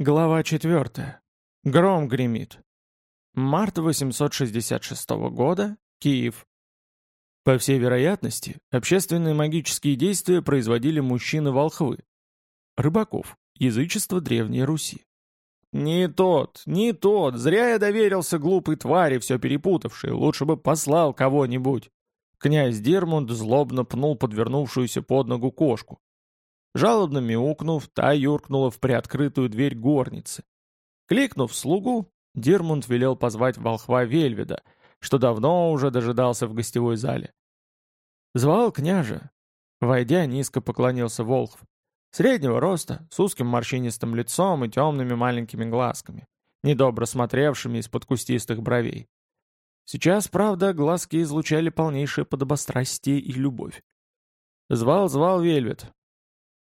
Глава 4. Гром гремит. Март 866 года. Киев. По всей вероятности, общественные магические действия производили мужчины-волхвы. Рыбаков. Язычество Древней Руси. «Не тот, не тот, зря я доверился глупой твари, все перепутавшей, лучше бы послал кого-нибудь». Князь Дермунд злобно пнул подвернувшуюся под ногу кошку. Жалобно мяукнув, та юркнула в приоткрытую дверь горницы. Кликнув слугу, Дирмунд велел позвать волхва Вельведа, что давно уже дожидался в гостевой зале. Звал княже. Войдя, низко поклонился волхв. Среднего роста, с узким морщинистым лицом и темными маленькими глазками, недобро смотревшими из-под кустистых бровей. Сейчас, правда, глазки излучали полнейшее подобострастие и любовь. Звал-звал Вельвет,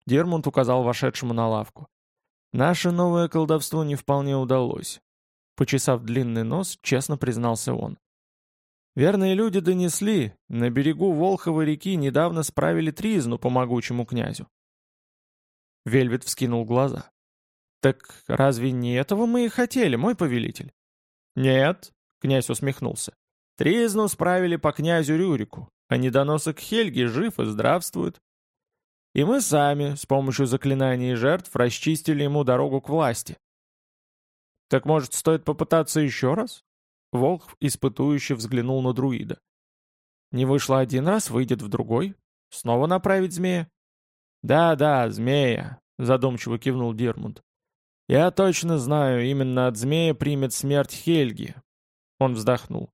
Дермунд указал вошедшему на лавку. «Наше новое колдовство не вполне удалось». Почесав длинный нос, честно признался он. Верные люди донесли, на берегу Волховой реки недавно справили тризну по могучему князю. Вельвет вскинул глаза. «Так разве не этого мы и хотели, мой повелитель?» «Нет», — князь усмехнулся. «Тризну справили по князю Рюрику, а недоносок Хельги жив и здравствует. И мы сами, с помощью заклинаний и жертв, расчистили ему дорогу к власти. Так может, стоит попытаться еще раз? Волк испытующе взглянул на друида. Не вышло один раз, выйдет в другой. Снова направить змея? Да-да, змея, задумчиво кивнул Дирмунд. Я точно знаю, именно от змея примет смерть Хельги. Он вздохнул.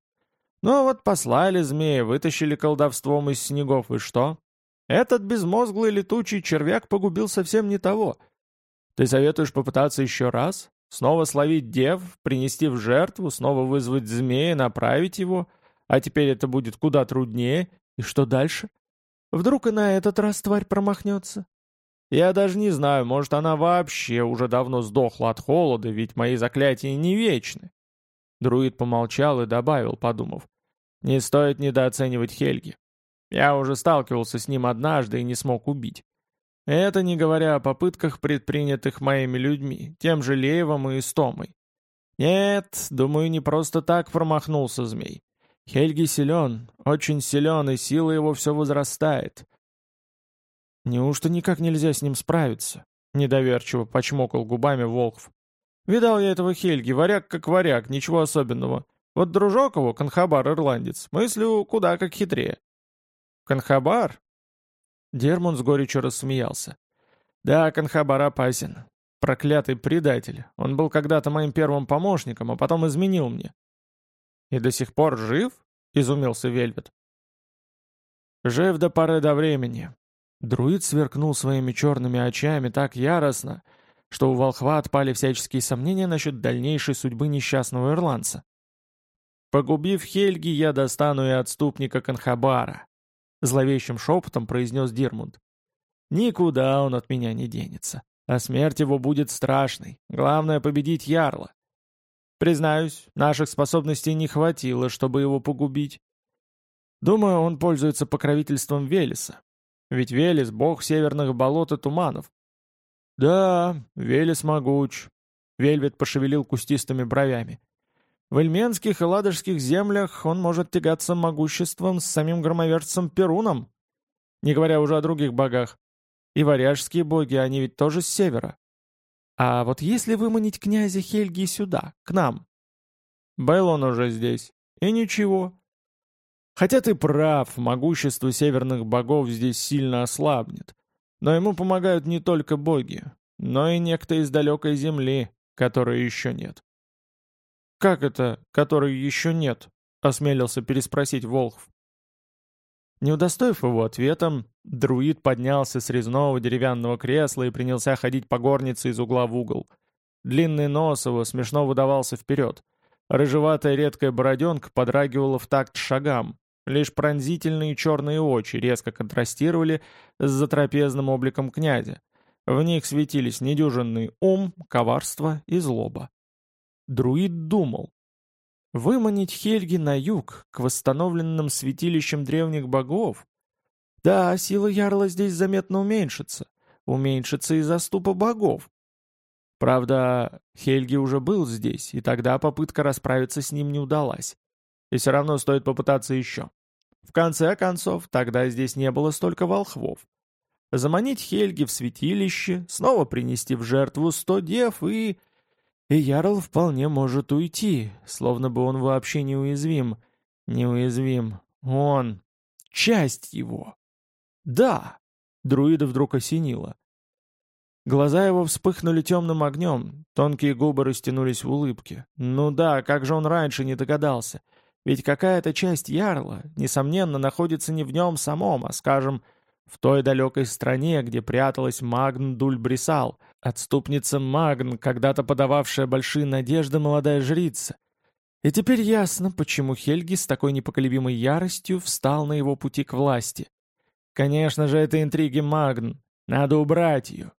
Ну а вот послали змея, вытащили колдовством из снегов, и что? Этот безмозглый летучий червяк погубил совсем не того. Ты советуешь попытаться еще раз? Снова словить дев, принести в жертву, снова вызвать змея, направить его? А теперь это будет куда труднее. И что дальше? Вдруг и на этот раз тварь промахнется? Я даже не знаю, может, она вообще уже давно сдохла от холода, ведь мои заклятия не вечны. Друид помолчал и добавил, подумав. Не стоит недооценивать Хельги. Я уже сталкивался с ним однажды и не смог убить. Это не говоря о попытках, предпринятых моими людьми, тем же Леевым и Истомой. Нет, думаю, не просто так промахнулся змей. Хельги силен, очень силен, и сила его все возрастает. Неужто никак нельзя с ним справиться? Недоверчиво почмокал губами Волхв. Видал я этого Хельги, варяг как варяг, ничего особенного. Вот дружок его, конхабар-ирландец, мыслю куда как хитрее. Конхабар?» Дермун с горечью рассмеялся. «Да, Конхабар опасен. Проклятый предатель. Он был когда-то моим первым помощником, а потом изменил мне». «И до сих пор жив?» — изумился Вельвет. «Жив до поры до времени». Друид сверкнул своими черными очами так яростно, что у волхва отпали всяческие сомнения насчет дальнейшей судьбы несчастного ирландца. «Погубив Хельги, я достану и отступника Конхабара. — зловещим шепотом произнес Дирмунд. «Никуда он от меня не денется, а смерть его будет страшной. Главное — победить Ярла. Признаюсь, наших способностей не хватило, чтобы его погубить. Думаю, он пользуется покровительством Велеса. Ведь Велес — бог северных болот и туманов. Да, Велес могуч. Вельвет пошевелил кустистыми бровями. В эльменских и ладожских землях он может тягаться могуществом с самим громовержцем Перуном, не говоря уже о других богах. И варяжские боги, они ведь тоже с севера. А вот если выманить князя Хельги сюда, к нам? Был он уже здесь. И ничего. Хотя ты прав, могущество северных богов здесь сильно ослабнет. Но ему помогают не только боги, но и некто из далекой земли, которой еще нет. «Как это, которой еще нет?» — осмелился переспросить Волхв. Не удостоив его ответом, друид поднялся с резного деревянного кресла и принялся ходить по горнице из угла в угол. Длинный нос его смешно выдавался вперед. Рыжеватая редкая бороденка подрагивала в такт шагам. Лишь пронзительные черные очи резко контрастировали с затрапезным обликом князя. В них светились недюжинный ум, коварство и злоба. Друид думал. Выманить Хельги на юг, к восстановленным святилищам древних богов? Да, сила Ярла здесь заметно уменьшится. Уменьшится и заступа богов. Правда, Хельги уже был здесь, и тогда попытка расправиться с ним не удалась. И все равно стоит попытаться еще. В конце концов, тогда здесь не было столько волхвов. Заманить Хельги в святилище, снова принести в жертву сто дев и... И Ярл вполне может уйти, словно бы он вообще неуязвим. Неуязвим. Он. Часть его. Да. Друида вдруг осенило. Глаза его вспыхнули темным огнем, тонкие губы растянулись в улыбке. Ну да, как же он раньше не догадался. Ведь какая-то часть ярла, несомненно, находится не в нем самом, а, скажем, в той далекой стране, где пряталась Магн Дульбрисал, отступница Магн, когда-то подававшая большие надежды молодая жрица. И теперь ясно, почему Хельги с такой непоколебимой яростью встал на его пути к власти. Конечно же, это интриги Магн, надо убрать ее.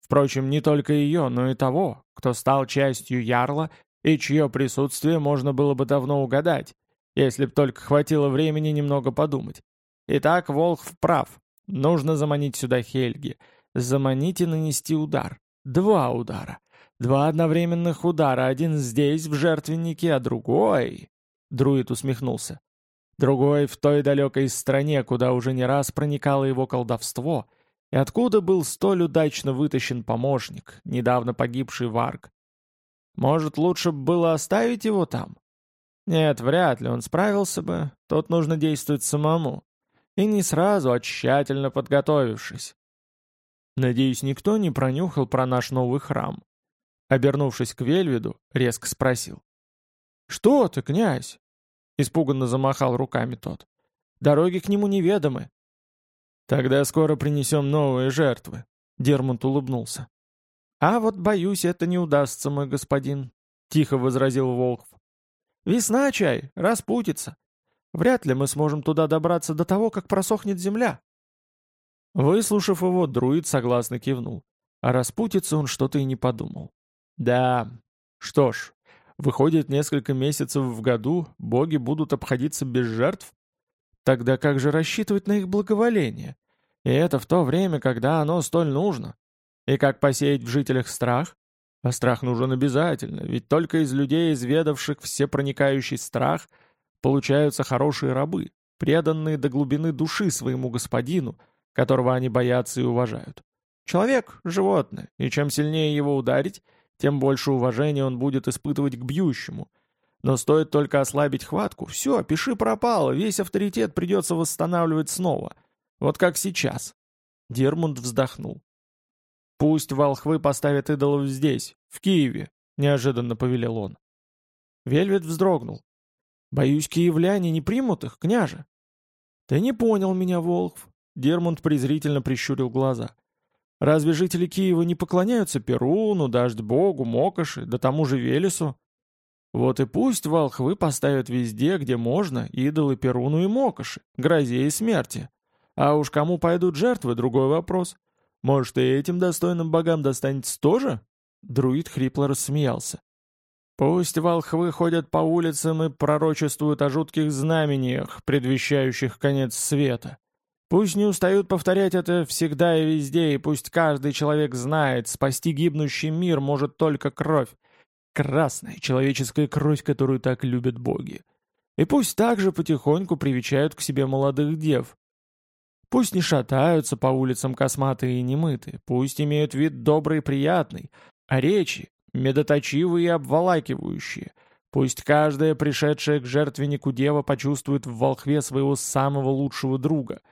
Впрочем, не только ее, но и того, кто стал частью Ярла и чье присутствие можно было бы давно угадать, если б только хватило времени немного подумать. Итак, Волхв прав. Нужно заманить сюда Хельги. Заманить и нанести удар. Два удара. Два одновременных удара. Один здесь, в жертвеннике, а другой... Друид усмехнулся. Другой в той далекой стране, куда уже не раз проникало его колдовство, и откуда был столь удачно вытащен помощник, недавно погибший Варг. Может, лучше было оставить его там? Нет, вряд ли он справился бы, тут нужно действовать самому. И не сразу, а тщательно подготовившись. Надеюсь, никто не пронюхал про наш новый храм. Обернувшись к Вельведу, резко спросил. «Что ты, князь?» Испуганно замахал руками тот. «Дороги к нему неведомы». «Тогда скоро принесем новые жертвы», — Дермонт улыбнулся. «А вот, боюсь, это не удастся, мой господин», — тихо возразил Волхв. «Весна, чай, распутится. Вряд ли мы сможем туда добраться до того, как просохнет земля». Выслушав его, друид согласно кивнул. А распутиться он что-то и не подумал. «Да, что ж, выходит, несколько месяцев в году боги будут обходиться без жертв? Тогда как же рассчитывать на их благоволение? И это в то время, когда оно столь нужно. И как посеять в жителях страх? А страх нужен обязательно, ведь только из людей, изведавших всепроникающий страх – Получаются хорошие рабы, преданные до глубины души своему господину, которого они боятся и уважают. Человек — животное, и чем сильнее его ударить, тем больше уважения он будет испытывать к бьющему. Но стоит только ослабить хватку, все, пиши пропало, весь авторитет придется восстанавливать снова. Вот как сейчас. Дермунд вздохнул. «Пусть волхвы поставят идолов здесь, в Киеве», — неожиданно повелел он. Вельвет вздрогнул. Боюсь, киевляне не примут их, княже. Ты не понял меня, Волхв. Дермунд презрительно прищурил глаза. Разве жители Киева не поклоняются Перуну, Дождь-богу, Мокоши, да тому же Велесу? Вот и пусть волхвы поставят везде, где можно, идолы Перуну и Мокоши, грозе и смерти. А уж кому пойдут жертвы, другой вопрос. Может, и этим достойным богам достанется тоже? Друид хрипло рассмеялся. Пусть волхвы ходят по улицам и пророчествуют о жутких знамениях, предвещающих конец света. Пусть не устают повторять это всегда и везде, и пусть каждый человек знает, спасти гибнущий мир может только кровь. Красная человеческая кровь, которую так любят боги. И пусть также потихоньку привечают к себе молодых дев. Пусть не шатаются по улицам косматые и немытые, пусть имеют вид добрый и приятный, а речи, медоточивые и обволакивающие. Пусть каждая пришедшая к жертвеннику дева почувствует в волхве своего самого лучшего друга.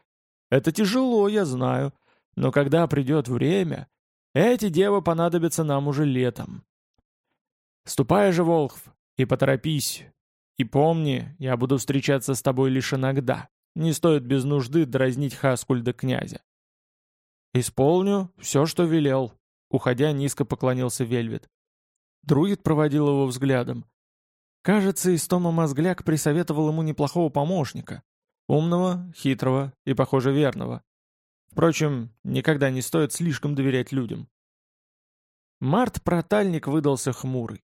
Это тяжело, я знаю, но когда придет время, эти девы понадобятся нам уже летом. Ступай же, Волхв, и поторопись. И помни, я буду встречаться с тобой лишь иногда. Не стоит без нужды дразнить Хаскульда князя. «Исполню все, что велел», — уходя низко поклонился Вельвет. Друид проводил его взглядом. Кажется, Истома Мозгляк присоветовал ему неплохого помощника. Умного, хитрого и, похоже, верного. Впрочем, никогда не стоит слишком доверять людям. Март-протальник выдался хмурый.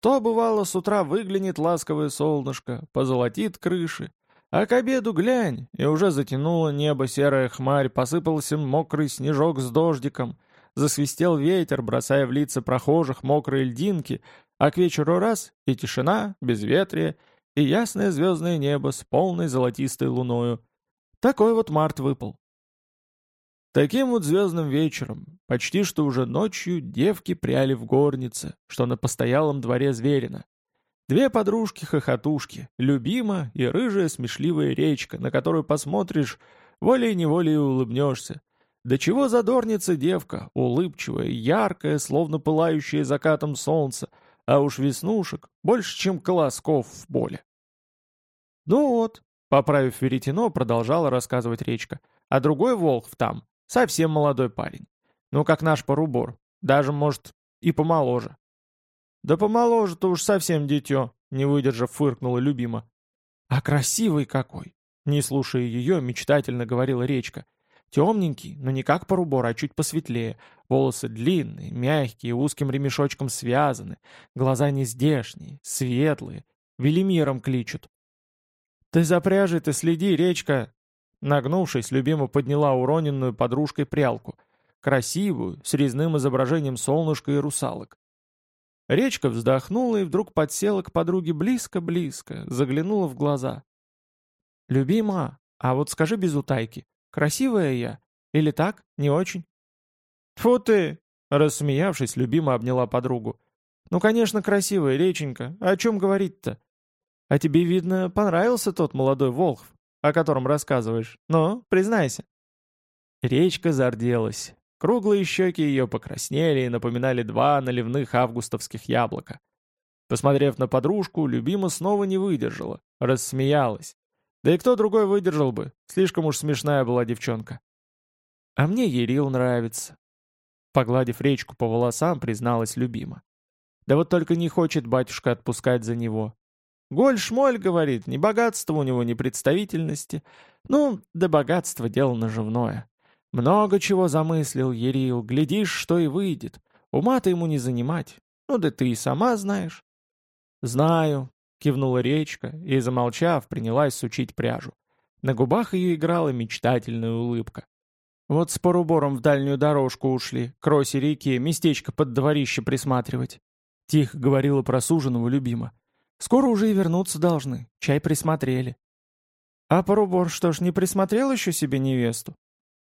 То, бывало, с утра выглянет ласковое солнышко, позолотит крыши, а к обеду глянь, и уже затянуло небо серая хмарь, посыпался мокрый снежок с дождиком, засвистел ветер, бросая в лица прохожих мокрые льдинки, а к вечеру раз — и тишина, безветрие, и ясное звездное небо с полной золотистой луною. Такой вот март выпал. Таким вот звездным вечером, почти что уже ночью, девки пряли в горнице, что на постоялом дворе Зверина. Две подружки-хохотушки, любима и рыжая смешливая речка, на которую посмотришь, волей-неволей улыбнешься. Да чего задорница девка, улыбчивая, яркая, словно пылающая закатом солнца, а уж веснушек больше, чем колосков в поле. Ну вот, поправив веретено, продолжала рассказывать речка, а другой Волхв там, Совсем молодой парень. Ну, как наш порубор. Даже, может, и помоложе. Да помоложе-то уж совсем дитё, не выдержав, фыркнула любима. А красивый какой! Не слушая ее, мечтательно говорила речка. Темненький, но не как порубор, а чуть посветлее. Волосы длинные, мягкие, узким ремешочком связаны. Глаза не здешние, светлые. Велимиром кличут. «Ты за пряжей-то следи, речка!» Нагнувшись, любимо подняла уроненную подружкой прялку. Красивую, с резным изображением солнышка и русалок. Речка вздохнула и вдруг подсела к подруге близко-близко, заглянула в глаза. «Любима, а вот скажи без утайки, красивая я? Или так, не очень?» «Фу ты!» — рассмеявшись, любима обняла подругу. «Ну, конечно, красивая, реченька, о чем говорить-то? А тебе, видно, понравился тот молодой Волхв?» о котором рассказываешь. Ну, признайся». Речка зарделась. Круглые щеки ее покраснели и напоминали два наливных августовских яблока. Посмотрев на подружку, любима снова не выдержала, рассмеялась. Да и кто другой выдержал бы, слишком уж смешная была девчонка. «А мне Ерил нравится», — погладив речку по волосам, призналась любима. «Да вот только не хочет батюшка отпускать за него. Голь-шмоль, говорит, ни богатства у него, ни представительности. Ну, да богатство — дело наживное. Много чего замыслил Ерил, глядишь, что и выйдет. Ума-то ему не занимать. Ну да ты и сама знаешь. «Знаю», — кивнула речка и, замолчав, принялась сучить пряжу. На губах ее играла мечтательная улыбка. Вот с порубором в дальнюю дорожку ушли, к росе реки, местечко под дворище присматривать. Тихо говорила про суженого любима. Скоро уже и вернуться должны. Чай присмотрели. А Порубор что ж, не присмотрел еще себе невесту?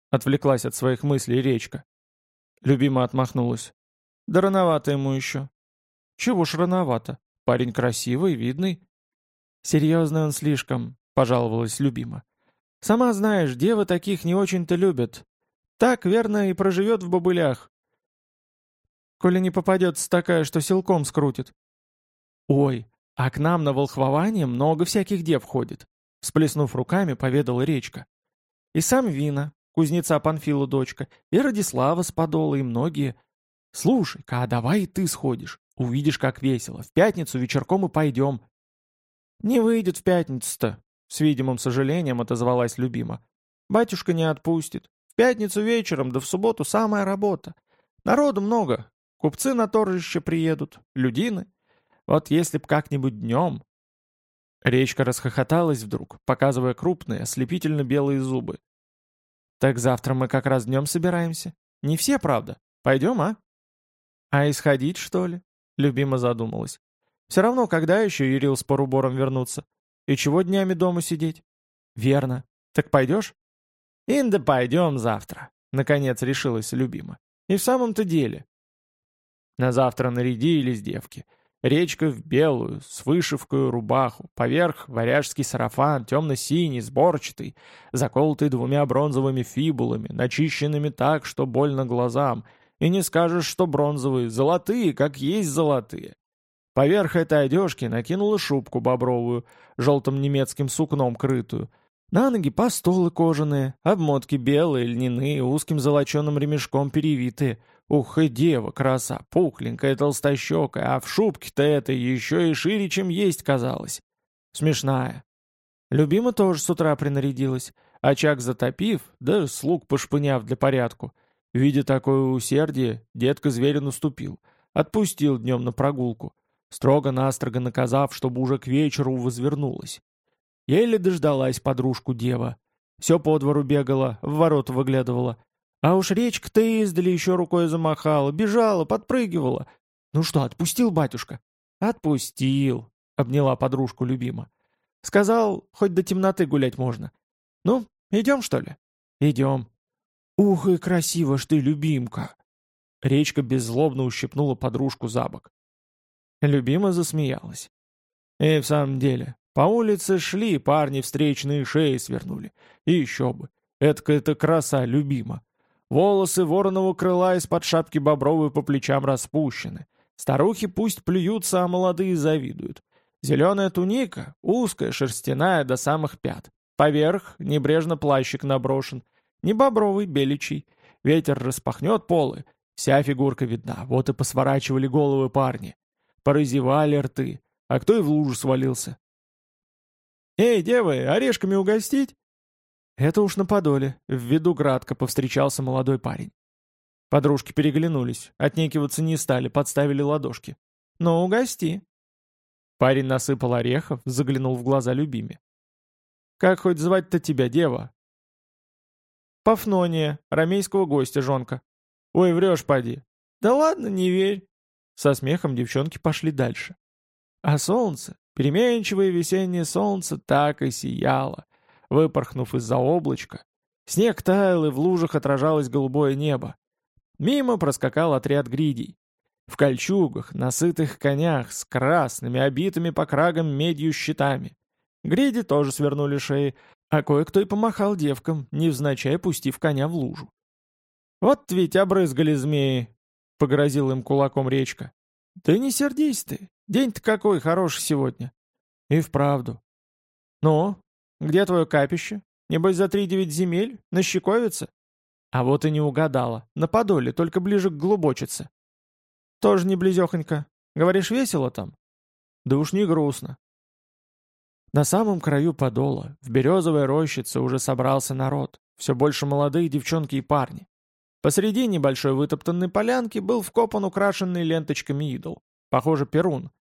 Отвлеклась от своих мыслей речка. Любима отмахнулась. Да рановато ему еще. Чего ж рановато? Парень красивый, видный. Серьезный он слишком, пожаловалась любима. Сама знаешь, девы таких не очень-то любят. Так, верно, и проживет в бобылях. Коли не попадется такая, что силком скрутит. Ой, а к нам на волхвование много всяких дев ходит, всплеснув руками, поведала речка. И сам Вина, кузнеца Панфилу дочка, и Радислава с Подола, и многие. Слушай-ка, а давай и ты сходишь. Увидишь, как весело. В пятницу вечерком и пойдем. Не выйдет в пятницу-то, с видимым сожалением отозвалась любима. Батюшка не отпустит. В пятницу вечером, да в субботу самая работа. Народу много. Купцы на торжище приедут, людины. Вот если б как-нибудь днем...» Речка расхохоталась вдруг, показывая крупные, ослепительно белые зубы. «Так завтра мы как раз днем собираемся. Не все, правда. Пойдем, а?» «А исходить, что ли?» — любимо задумалась. «Все равно, когда еще Юрил с порубором вернуться? И чего днями дома сидеть?» «Верно. Так пойдешь?» «Инда пойдем завтра», — наконец решилась любима. «И в самом-то деле». На завтра нарядились девки — Речка в белую, с вышивкой рубаху, поверх варяжский сарафан, темно-синий, сборчатый, заколотый двумя бронзовыми фибулами, начищенными так, что больно глазам, и не скажешь, что бронзовые, золотые, как есть золотые. Поверх этой одежки накинула шубку бобровую, желтым немецким сукном крытую. На ноги постолы кожаные, обмотки белые, льняные, узким золоченым ремешком перевитые — Ух и дева, краса, пухленькая, толстощекая, а в шубке-то этой еще и шире, чем есть казалось. Смешная. Любима тоже с утра принарядилась, очаг затопив, да слуг пошпыняв для порядку. Видя такое усердие, детка зверю наступил, отпустил днем на прогулку, строго-настрого наказав, чтобы уже к вечеру возвернулась. Еле дождалась подружку дева. Все по двору бегала, в ворота выглядывала, А уж речка-то издали еще рукой замахала, бежала, подпрыгивала. Ну что, отпустил батюшка? Отпустил, обняла подружку любима. Сказал, хоть до темноты гулять можно. Ну, идем, что ли? Идем. Ух и красиво ж ты, любимка. Речка беззлобно ущипнула подружку за бок. Любима засмеялась. И в самом деле, по улице шли, парни встречные шеи свернули. И еще бы. Это-то краса любима. Волосы вороного крыла из-под шапки бобровой по плечам распущены. Старухи пусть плюются, а молодые завидуют. Зеленая туника, узкая, шерстяная, до самых пят. Поверх небрежно плащик наброшен. Не бобровый, беличий. Ветер распахнет полы. Вся фигурка видна. Вот и посворачивали головы парни. Поразевали рты. А кто и в лужу свалился. «Эй, девы, орешками угостить?» Это уж на подоле, в виду градко повстречался молодой парень. Подружки переглянулись, отнекиваться не стали, подставили ладошки. «Ну, угости». Парень насыпал орехов, заглянул в глаза любиме. «Как хоть звать-то тебя, дева?» «Пафнония, ромейского гостя, жонка». «Ой, врешь, поди». «Да ладно, не верь». Со смехом девчонки пошли дальше. А солнце, переменчивое весеннее солнце, так и сияло выпорхнув из-за облачка. Снег таял, и в лужах отражалось голубое небо. Мимо проскакал отряд гридей. В кольчугах, на сытых конях, с красными, обитыми по крагам медью щитами. Гриди тоже свернули шеи, а кое-кто и помахал девкам, невзначай пустив коня в лужу. «Вот ведь обрызгали змеи!» — погрозил им кулаком речка. «Да не сердись ты, день-то какой хороший сегодня!» «И вправду!» «Ну, где твое капище? Небось за три девять земель? На Щековице?» А вот и не угадала. На Подоле, только ближе к Глубочице. «Тоже не близехонько. Говоришь, весело там?» «Да уж не грустно». На самом краю Подола, в березовой рощице, уже собрался народ. Все больше молодые девчонки и парни. Посреди небольшой вытоптанной полянки был вкопан украшенный ленточками идол. Похоже, перун.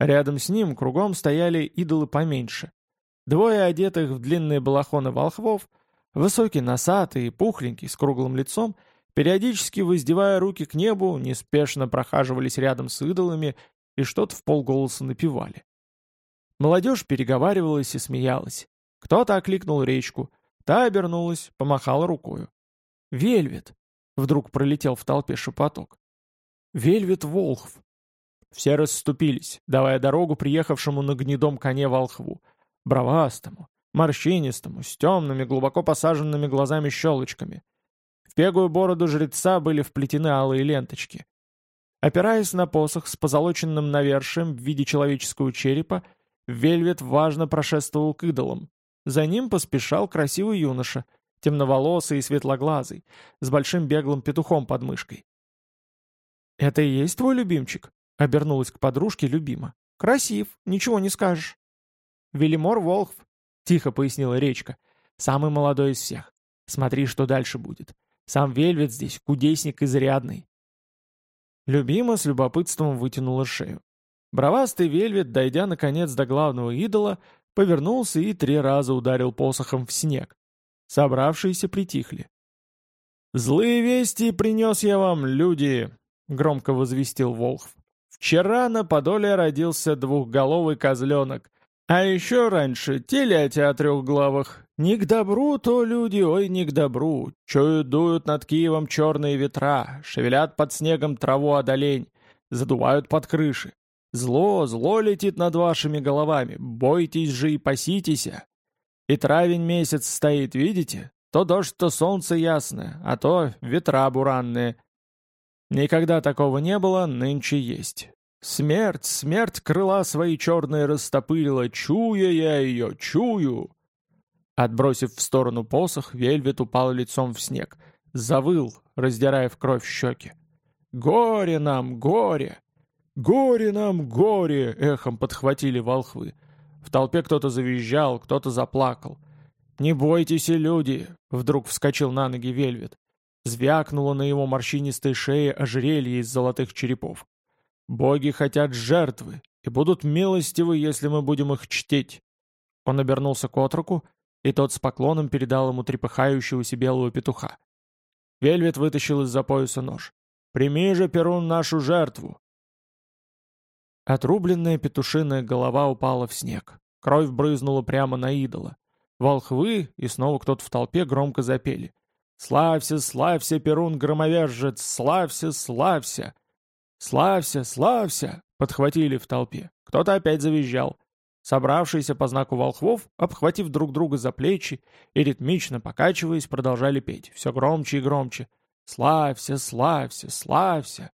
Рядом с ним кругом стояли идолы поменьше. Двое одетых в длинные балахоны волхвов, высокий носатый и пухленький, с круглым лицом, периодически воздевая руки к небу, неспешно прохаживались рядом с идолами и что-то в полголоса напевали. Молодежь переговаривалась и смеялась. Кто-то окликнул речку, та обернулась, помахала рукою. «Вельвет!» — вдруг пролетел в толпе шепоток. «Вельвет Волхв!» Все расступились, давая дорогу приехавшему на гнедом коне волхву — бровастому, морщинистому, с темными, глубоко посаженными глазами-щелочками. В пегую бороду жреца были вплетены алые ленточки. Опираясь на посох с позолоченным навершием в виде человеческого черепа, Вельвет важно прошествовал к идолам. За ним поспешал красивый юноша, темноволосый и светлоглазый, с большим беглым петухом под мышкой. «Это и есть твой любимчик?» — обернулась к подружке любима. «Красив, ничего не скажешь». Велимор Волхв», — тихо пояснила речка, — «самый молодой из всех. Смотри, что дальше будет. Сам Вельвет здесь, кудесник изрядный». Любима с любопытством вытянула шею. Бровастый Вельвет, дойдя наконец до главного идола, повернулся и три раза ударил посохом в снег. Собравшиеся притихли. «Злые вести принес я вам, люди!» — громко возвестил Волхв. «Вчера на Подоле родился двухголовый козленок, а еще раньше телятя о трех главах. Не к добру то люди, ой, не к добру. Чуют, дуют над Киевом черные ветра, шевелят под снегом траву одолень, задувают под крыши. Зло, зло летит над вашими головами, бойтесь же и паситесь. И травень месяц стоит, видите? То дождь, то солнце ясное, а то ветра буранные. Никогда такого не было, нынче есть. Смерть, смерть крыла свои черные растопырила, чуя я ее, чую. Отбросив в сторону посох, Вельвет упал лицом в снег. Завыл, раздирая в кровь щеки. «Горе нам, горе! Горе нам, горе!» — эхом подхватили волхвы. В толпе кто-то завизжал, кто-то заплакал. «Не бойтесь, люди!» — вдруг вскочил на ноги Вельвет. Звякнуло на его морщинистой шее ожерелье из золотых черепов. Боги хотят жертвы и будут милостивы, если мы будем их чтить. Он обернулся к отроку, и тот с поклоном передал ему трепыхающегося белого петуха. Вельвет вытащил из-за пояса нож. «Прими же, Перун, нашу жертву!» Отрубленная петушиная голова упала в снег. Кровь брызнула прямо на идола. Волхвы и снова кто-то в толпе громко запели. «Славься, славься, Перун громовержец! Славься, славься!» «Славься, славься!» — подхватили в толпе. Кто-то опять завизжал. Собравшиеся по знаку волхвов, обхватив друг друга за плечи и ритмично покачиваясь, продолжали петь, все громче и громче. «Славься, славься, славься!»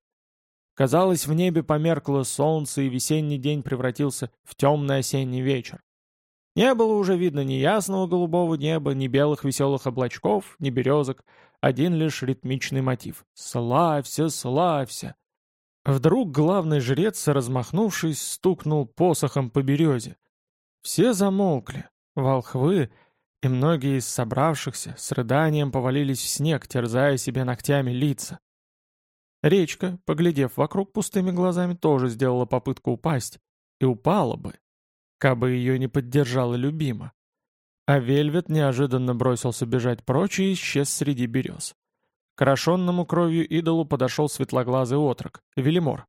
Казалось, в небе померкло солнце, и весенний день превратился в темный осенний вечер. Не было уже видно ни ясного голубого неба, ни белых веселых облачков, ни березок, один лишь ритмичный мотив. «Славься, славься!» Вдруг главный жрец, размахнувшись, стукнул посохом по березе. Все замолкли. Волхвы и многие из собравшихся с рыданием повалились в снег, терзая себе ногтями лица. Речка, поглядев вокруг пустыми глазами, тоже сделала попытку упасть. И упала бы, кабы ее не поддержала любима. А Вельвет неожиданно бросился бежать прочь и исчез среди берез. К орошенному кровью идолу подошел светлоглазый отрок, Велимор.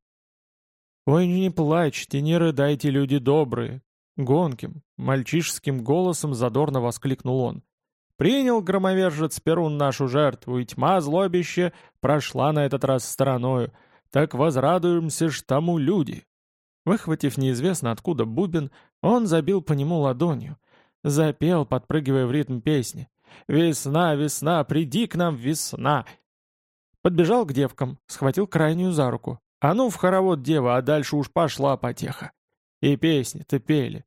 «Ой, не плачьте, не рыдайте, люди добрые!» Гонким, мальчишеским голосом задорно воскликнул он. «Принял громовержец Перун нашу жертву, и тьма злобище прошла на этот раз стороною. Так возрадуемся ж тому люди!» Выхватив неизвестно откуда бубен, он забил по нему ладонью. Запел, подпрыгивая в ритм песни. «Весна, весна, приди к нам, весна! Подбежал к девкам, схватил крайнюю за руку. «А ну в хоровод, дева, а дальше уж пошла потеха!» И песни-то пели.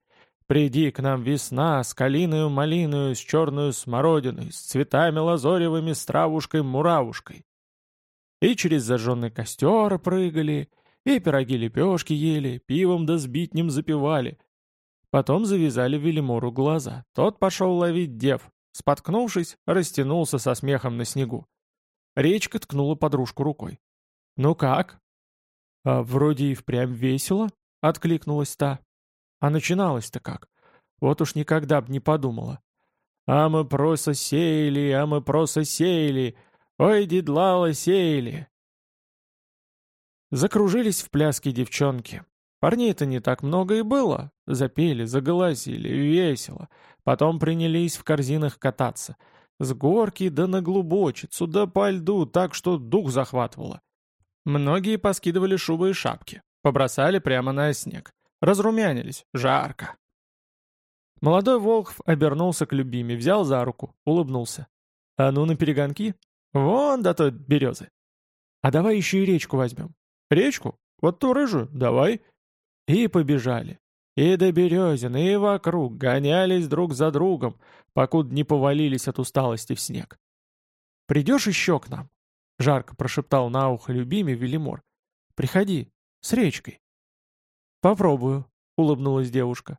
«Приди к нам весна, с калиною малиною, с черную смородиной, с цветами лазоревыми, с травушкой-муравушкой». И через зажженный костер прыгали, и пироги-лепешки ели, пивом да сбитнем запивали. Потом завязали Велимору глаза. Тот пошел ловить дев. Споткнувшись, растянулся со смехом на снегу. Речка ткнула подружку рукой. «Ну как?» «А вроде и впрямь весело», — откликнулась та. «А начиналось-то как? Вот уж никогда б не подумала. А мы просто сеяли, а мы просто сеяли, ой, дедлала сеяли». Закружились в пляске девчонки. Парней-то не так много и было. Запели, заголосили, весело. Потом принялись в корзинах кататься — с горки да на глубочицу, да по льду, так что дух захватывало. Многие поскидывали шубы и шапки, побросали прямо на снег. Разрумянились, жарко. Молодой Волхв обернулся к любиме, взял за руку, улыбнулся. «А ну на перегонки? Вон до той березы. А давай еще и речку возьмем. Речку? Вот ту рыжую? Давай». И побежали. И до березин, и вокруг гонялись друг за другом, покуда не повалились от усталости в снег. «Придешь еще к нам?» — жарко прошептал на ухо любиме Велимор. «Приходи, с речкой». «Попробую», — улыбнулась девушка.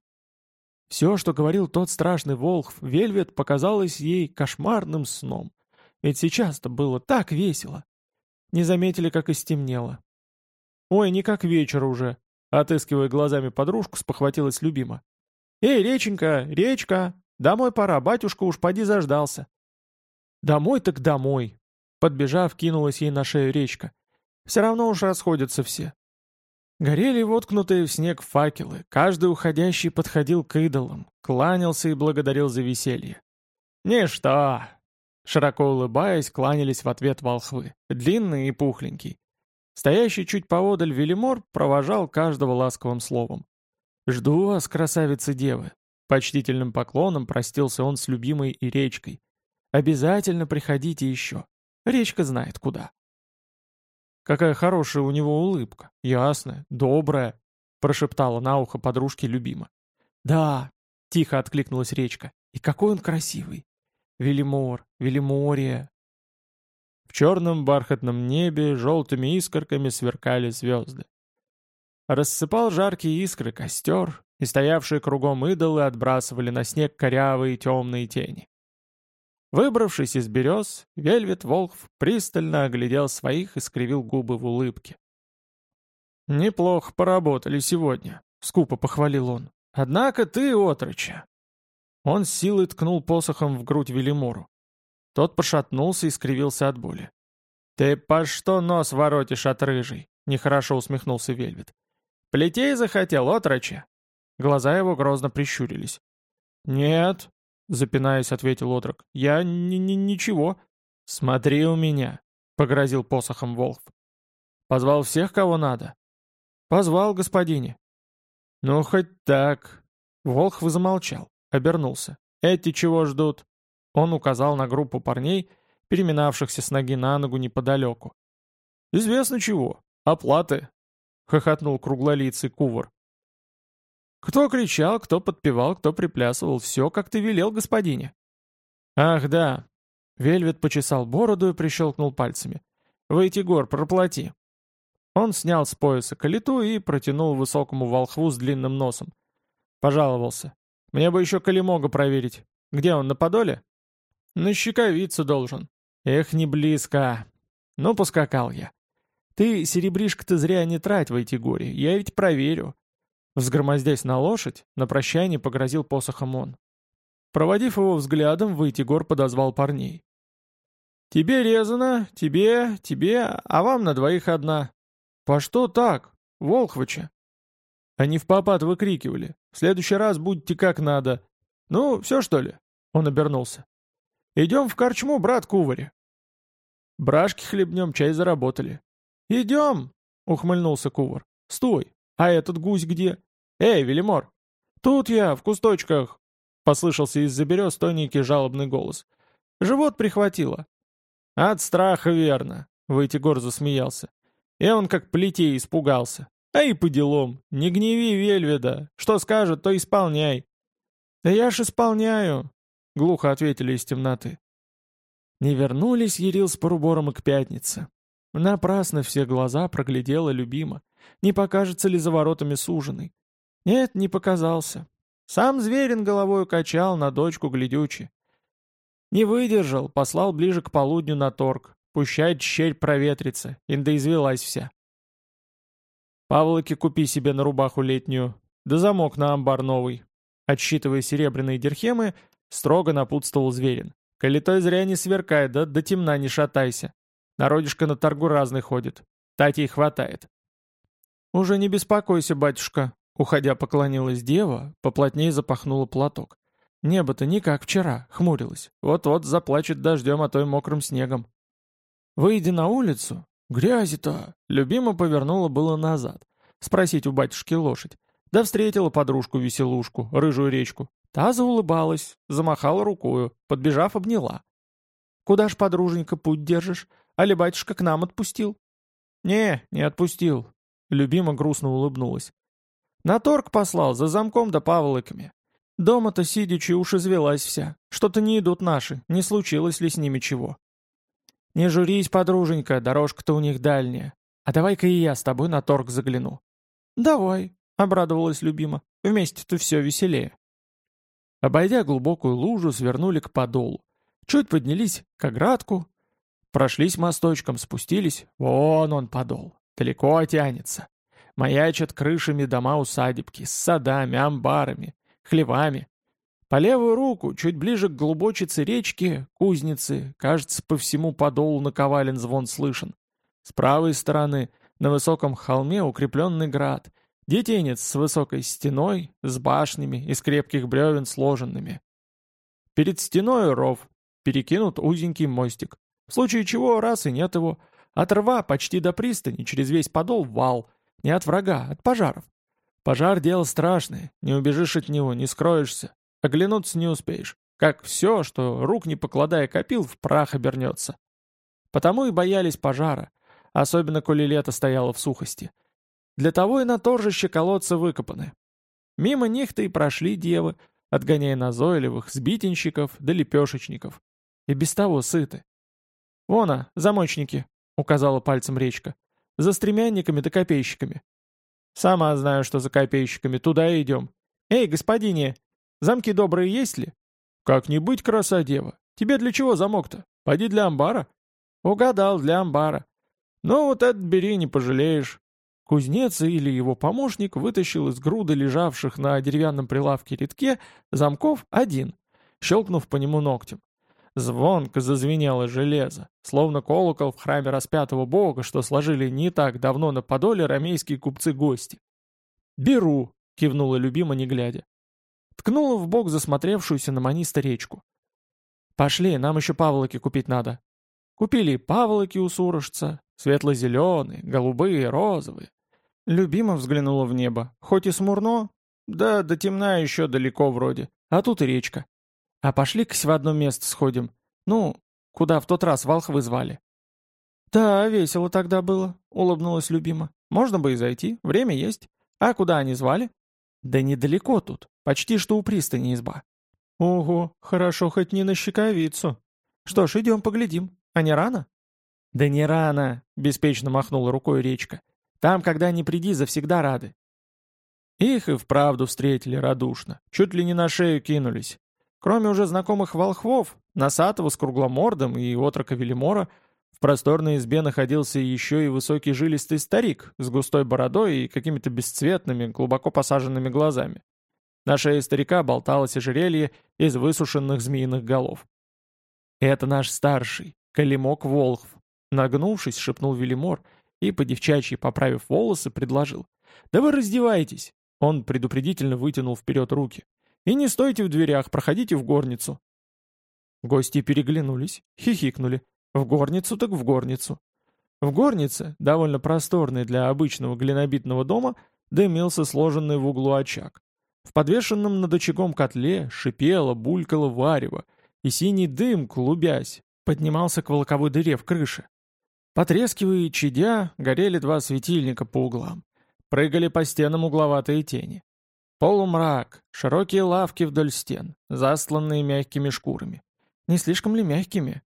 Все, что говорил тот страшный волхв, Вельвет показалось ей кошмарным сном. Ведь сейчас-то было так весело. Не заметили, как и стемнело. «Ой, не как вечер уже», Отыскивая глазами подружку, спохватилась любима. «Эй, реченька, речка! Домой пора, батюшка уж поди заждался!» «Домой так домой!» Подбежав, кинулась ей на шею речка. «Все равно уж расходятся все». Горели воткнутые в снег факелы, каждый уходящий подходил к идолам, кланялся и благодарил за веселье. «Ничто!» Широко улыбаясь, кланялись в ответ волхвы, длинный и пухленький. Стоящий чуть поодаль Велимор провожал каждого ласковым словом. «Жду вас, красавицы-девы!» Почтительным поклоном простился он с любимой и речкой. «Обязательно приходите еще. Речка знает куда». «Какая хорошая у него улыбка, ясная, добрая», прошептала на ухо подружке любима. «Да», — тихо откликнулась речка, — «и какой он красивый! Велимор, Велимория, черном бархатном небе желтыми искорками сверкали звезды. Рассыпал жаркие искры костер, и стоявшие кругом идолы отбрасывали на снег корявые темные тени. Выбравшись из берез, Вельвет Волхв пристально оглядел своих и скривил губы в улыбке. «Неплохо поработали сегодня», — скупо похвалил он. «Однако ты, отроча!» Он с силой ткнул посохом в грудь Велимору. Тот пошатнулся и скривился от боли. «Ты по что нос воротишь от рыжей?» — нехорошо усмехнулся Вельвет. «Плетей захотел, отроча?» Глаза его грозно прищурились. «Нет», — запинаясь, ответил отрок, — «я ни -ни ничего». «Смотри у меня», — погрозил посохом Волхв. «Позвал всех, кого надо?» «Позвал, господине». «Ну, хоть так». Волхв замолчал, обернулся. «Эти чего ждут?» Он указал на группу парней, переминавшихся с ноги на ногу неподалеку. «Известно чего. Оплаты!» — хохотнул круглолицый кувар. «Кто кричал, кто подпевал, кто приплясывал. Все, как ты велел, господине». «Ах, да». Вельвет почесал бороду и прищелкнул пальцами. «Выйти гор, проплати». Он снял с пояса калиту и протянул высокому волхву с длинным носом. Пожаловался. «Мне бы еще калимога проверить. Где он, на подоле?» На щековицу должен. Эх, не близко. Ну, поскакал я. Ты серебришко-то зря не трать в эти горе, я ведь проверю. Взгромоздясь на лошадь, на прощание погрозил посохом он. Проводив его взглядом, Войтигор подозвал парней. «Тебе резано, тебе, тебе, а вам на двоих одна». «По что так? Волхвыча?» Они в попад выкрикивали. «В следующий раз будьте как надо». «Ну, все что ли?» Он обернулся. «Идем в корчму, брат Кувари». «Брашки хлебнем, чай заработали». «Идем!» — ухмыльнулся Кувар. «Стой! А этот гусь где?» «Эй, Велимор!» «Тут я, в кусточках!» — послышался из-за берез тоненький жалобный голос. «Живот прихватило». «От страха верно!» — Войтигор засмеялся. И он как плетей испугался. «А по делам! Не гневи Вельведа! Что скажет, то исполняй!» «Да я ж исполняю!» — глухо ответили из темноты. Не вернулись Ерил с Порубором и к пятнице. Напрасно все глаза проглядела любима. Не покажется ли за воротами суженый? Нет, не показался. Сам зверин головой качал на дочку глядючи. Не выдержал, послал ближе к полудню на торг. Пущай щель проветрится, инда извелась вся. Павлоки купи себе на рубаху летнюю, да замок на амбар новый. Отсчитывая серебряные дирхемы, Строго напутствовал Зверин. «Калитой зря не сверкай, да до темна не шатайся. Народишко на торгу разный ходит. Татей хватает». «Уже не беспокойся, батюшка», — уходя поклонилась дева, поплотнее запахнула платок. Небо-то не как вчера, хмурилось. Вот-вот заплачет дождем, а то и мокрым снегом. Выйдя на улицу, грязи-то, любимо повернула было назад. Спросить у батюшки лошадь. Да встретила подружку-веселушку, рыжую речку. Та заулыбалась, замахала рукою, подбежав, обняла. «Куда ж, подруженька, путь держишь? Али батюшка к нам отпустил?» «Не, не отпустил», — любимо грустно улыбнулась. «На торг послал, за замком да паволыками. Дома-то сидячи уж извелась вся. Что-то не идут наши, не случилось ли с ними чего?» «Не журись, подруженька, дорожка-то у них дальняя. А давай-ка и я с тобой на торг загляну». «Давай», — обрадовалась любима. «Вместе-то все веселее». Обойдя глубокую лужу, свернули к подолу. Чуть поднялись к оградку, прошлись мосточком, спустились. Вон он подол. Далеко тянется. Маячат крышами дома-усадебки с садами, амбарами, хлевами. По левую руку, чуть ближе к глубочице речки, кузницы, кажется, по всему подолу наковален звон слышен. С правой стороны, на высоком холме укрепленный град — Детенец с высокой стеной, с башнями из крепких бревен сложенными. Перед стеной ров, перекинут узенький мостик. В случае чего раз и нет его. От рва почти до пристани, через весь подол вал. Не от врага, от пожаров. Пожар — дело страшное, не убежишь от него, не скроешься. Оглянуться не успеешь. Как все, что рук не покладая копил, в прах обернется. Потому и боялись пожара, особенно коли лето стояло в сухости. Для того и на торжище колодца выкопаны. Мимо них-то и прошли девы, отгоняя назойливых, сбитенщиков да лепешечников. И без того сыты. «Вон, замочники», — указала пальцем речка. «За стремянниками да копейщиками». «Сама знаю, что за копейщиками, туда и идем. Эй, господине, замки добрые есть ли?» «Как не быть, краса дева. Тебе для чего замок-то? Пойди для амбара». «Угадал, для амбара». «Ну вот это бери, не пожалеешь. Кузнец или его помощник вытащил из груды лежавших на деревянном прилавке редке замков один, щелкнув по нему ногтем. Звонко зазвенело железо, словно колокол в храме распятого бога, что сложили не так давно на подоле ромейские купцы-гости. «Беру», — кивнула любима, не глядя. Ткнула в бок засмотревшуюся на маниста речку. «Пошли, нам еще павлоки купить надо». Купили павлоки у сурожца, светло-зеленые, голубые, розовые. Любима взглянула в небо. Хоть и смурно, да до темна еще далеко вроде, а тут и речка. А пошли-кась в одно место сходим. Ну, куда в тот раз волхвы звали. «Да, весело тогда было», — улыбнулась Любима. «Можно бы и зайти, время есть. А куда они звали?» «Да недалеко тут, почти что у пристани изба». «Ого, хорошо хоть не на щековицу. Что ж, идем поглядим. А не рано?» «Да не рано», — беспечно махнула рукой речка. «Там, когда не приди, завсегда рады». Их и вправду встретили радушно, чуть ли не на шею кинулись. Кроме уже знакомых волхвов, Носатого с кругломордом и отрока Велимора, в просторной избе находился еще и высокий жилистый старик с густой бородой и какими-то бесцветными, глубоко посаженными глазами. На шее старика болталось ожерелье из высушенных змеиных голов. «Это наш старший, Калимок Волхв», — нагнувшись, шепнул Велимор и, по девчачьи поправив волосы, предложил. «Да вы раздевайтесь!» Он предупредительно вытянул вперед руки. «И не стойте в дверях, проходите в горницу». Гости переглянулись, хихикнули. В горницу так в горницу. В горнице, довольно просторной для обычного глинобитного дома, дымился сложенный в углу очаг. В подвешенном над очагом котле шипело, булькало варево, и синий дым, клубясь, поднимался к волковой дыре в крыше. Потрескивая и чадя, горели два светильника по углам. Прыгали по стенам угловатые тени. Полумрак, широкие лавки вдоль стен, застланные мягкими шкурами. Не слишком ли мягкими?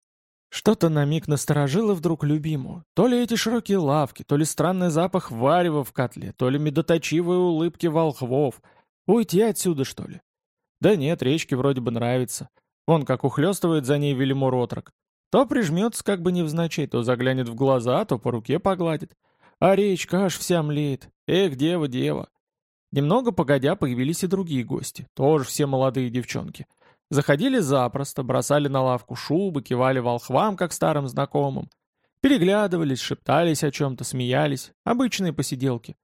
Что-то на миг насторожило вдруг любимую. То ли эти широкие лавки, то ли странный запах варева в котле, то ли медоточивые улыбки волхвов. Уйти отсюда, что ли? Да нет, речке вроде бы нравится. Вон как ухлёстывает за ней Велимор отрок. То прижмется как бы невзначай, то заглянет в глаза, то по руке погладит. А речка аж вся млеет. Эх, дева, дева. Немного погодя появились и другие гости, тоже все молодые девчонки. Заходили запросто, бросали на лавку шубы, кивали волхвам, как старым знакомым. Переглядывались, шептались о чем-то, смеялись. Обычные посиделки.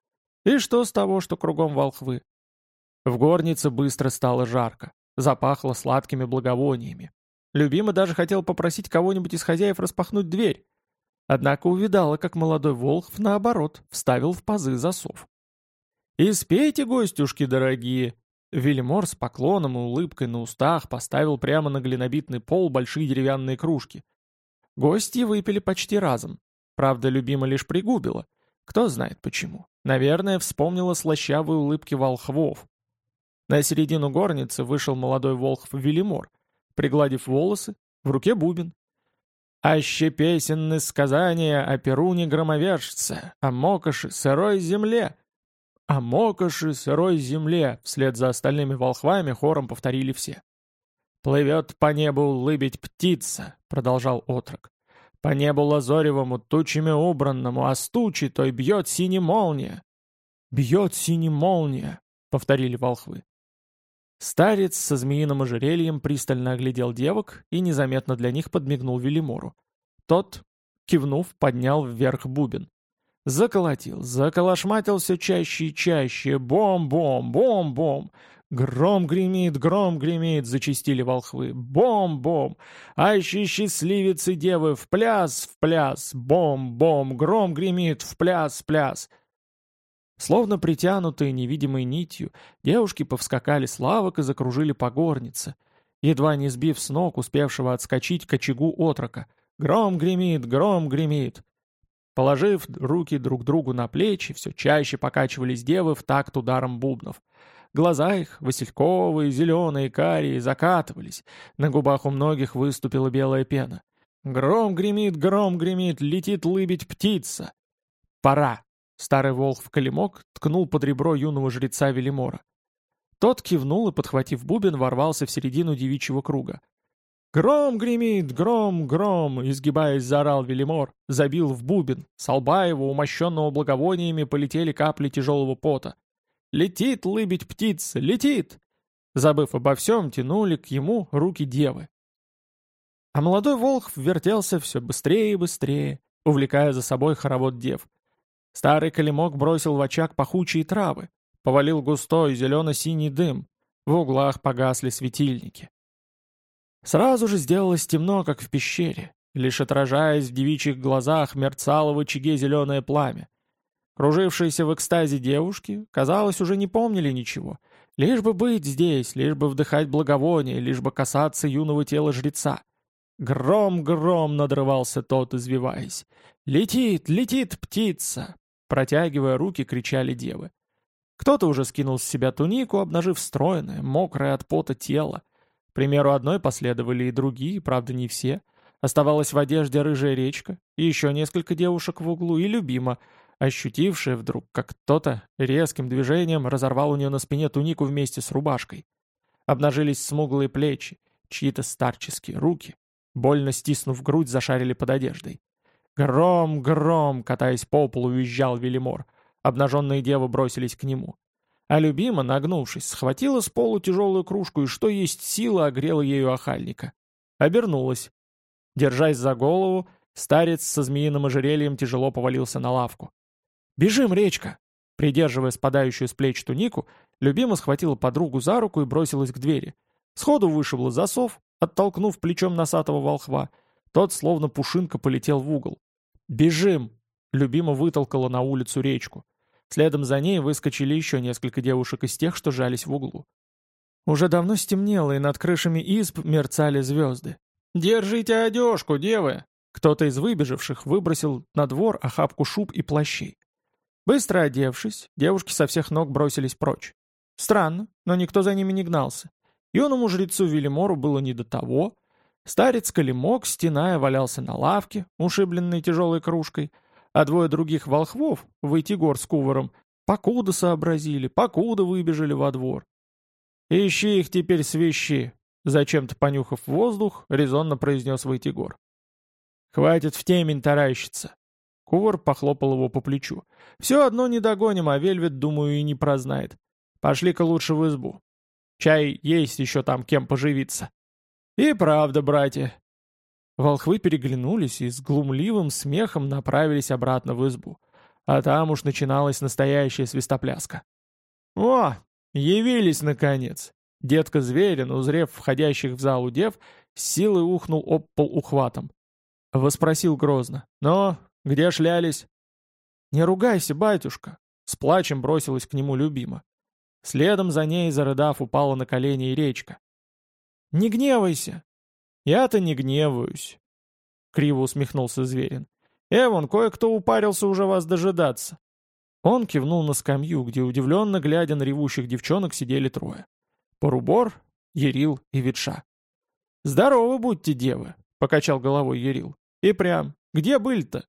И что с того, что кругом волхвы? В горнице быстро стало жарко. Запахло сладкими благовониями. Любимый даже хотел попросить кого-нибудь из хозяев распахнуть дверь. Однако увидала, как молодой Волхв, наоборот, вставил в пазы засов. «И спейте, гостюшки дорогие!» Вильмор с поклоном и улыбкой на устах поставил прямо на глинобитный пол большие деревянные кружки. Гости выпили почти разом. Правда, любима лишь пригубила. Кто знает почему. Наверное, вспомнила слащавые улыбки волхвов. На середину горницы вышел молодой волхв Велимор, пригладив волосы, в руке бубен. «Аще песенны сказания о Перуне громовержце, о Мокоши сырой земле!» «О Мокоши сырой земле!» вслед за остальными волхвами хором повторили все. «Плывет по небу лыбить птица», — продолжал отрок. «По небу лазоревому, тучами убранному, а с той бьет сине молния». «Бьет сине молния», — повторили волхвы. Старец со змеиным ожерельем пристально оглядел девок и незаметно для них подмигнул Велимору. Тот, кивнув, поднял вверх бубен. Заколотил, заколошматил все чаще и чаще. Бом-бом, бом-бом. Гром гремит, гром гремит, зачистили волхвы. Бом-бом. Аще счастливицы девы, в пляс, в пляс. Бом-бом, гром гремит, в пляс, в пляс. Словно притянутые невидимой нитью, девушки повскакали с лавок и закружили по горнице, едва не сбив с ног успевшего отскочить к очагу отрока. «Гром гремит, гром гремит!» Положив руки друг другу на плечи, все чаще покачивались девы в такт ударом бубнов. Глаза их, васильковые, зеленые, карие, закатывались. На губах у многих выступила белая пена. «Гром гремит, гром гремит, летит лыбить птица!» «Пора!» Старый волк в колемок ткнул под ребро юного жреца Велимора. Тот кивнул и, подхватив бубен, ворвался в середину девичьего круга. «Гром гремит, гром, гром!» — изгибаясь, заорал Велимор, забил в бубен. С лба его, умощенного благовониями, полетели капли тяжелого пота. «Летит лыбить птица, летит!» Забыв обо всем, тянули к ему руки девы. А молодой волх вертелся все быстрее и быстрее, увлекая за собой хоровод дев. Старый колемок бросил в очаг пахучие травы, повалил густой зелено-синий дым, в углах погасли светильники. Сразу же сделалось темно, как в пещере, лишь отражаясь в девичьих глазах мерцало в очаге зеленое пламя. Кружившиеся в экстазе девушки, казалось, уже не помнили ничего. Лишь бы быть здесь, лишь бы вдыхать благовоние, лишь бы касаться юного тела жреца. Гром-гром надрывался тот, извиваясь. «Летит, летит птица!» Протягивая руки, кричали девы. Кто-то уже скинул с себя тунику, обнажив стройное, мокрое от пота тело. Примеру одной последовали и другие, правда не все. Оставалась в одежде рыжая речка, и еще несколько девушек в углу, и любима, ощутившая вдруг, как кто-то резким движением разорвал у нее на спине тунику вместе с рубашкой. Обнажились смуглые плечи, чьи-то старческие руки, Больно стиснув грудь, зашарили под одеждой. Гром, гром, катаясь по полу, визжал Велимор. Обнаженные девы бросились к нему. А любима, нагнувшись, схватила с полу тяжелую кружку и что есть сила огрела ею охальника. Обернулась. Держась за голову, старец со змеиным ожерельем тяжело повалился на лавку. «Бежим, речка!» Придерживая спадающую с плеч тунику, любима схватила подругу за руку и бросилась к двери. Сходу вышибла засов, оттолкнув плечом носатого волхва. Тот, словно пушинка, полетел в угол. «Бежим!» — любимо вытолкала на улицу речку. Следом за ней выскочили еще несколько девушек из тех, что жались в углу. Уже давно стемнело, и над крышами изб мерцали звезды. «Держите одежку, девы!» Кто-то из выбежавших выбросил на двор охапку шуб и плащей. Быстро одевшись, девушки со всех ног бросились прочь. Странно, но никто за ними не гнался. Юному жрецу Велимору было не до того. Старец Калимок, стеная, валялся на лавке, ушибленной тяжелой кружкой, а двое других волхвов, Войтигор с Куваром, покуда сообразили, покуда выбежали во двор. «Ищи их теперь свищи!» Зачем-то понюхав воздух, резонно произнес Войтигор. «Хватит в темень таращиться!» Кувар похлопал его по плечу. «Все одно не догоним, а Вельвет, думаю, и не прознает. Пошли-ка лучше в избу. Чай есть еще там кем поживиться. И правда, братья. Волхвы переглянулись и с глумливым смехом направились обратно в избу. А там уж начиналась настоящая свистопляска. «О, явились, наконец!» Детка Зверин, узрев входящих в залу дев, силой ухнул об пол ухватом. Воспросил грозно. «Но, где шлялись?» «Не ругайся, батюшка!» С плачем бросилась к нему любима. Следом за ней, зарыдав, упала на колени и речка. «Не гневайся!» «Я-то не гневаюсь!» Криво усмехнулся Зверин. «Эвон, кое-кто упарился уже вас дожидаться!» Он кивнул на скамью, где, удивленно глядя на ревущих девчонок, сидели трое. Порубор, Ерил и Ветша. «Здоровы будьте, девы!» — покачал головой Ерил. «И прям, где были-то?»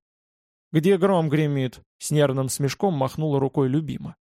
«Где гром гремит?» — с нервным смешком махнула рукой любима.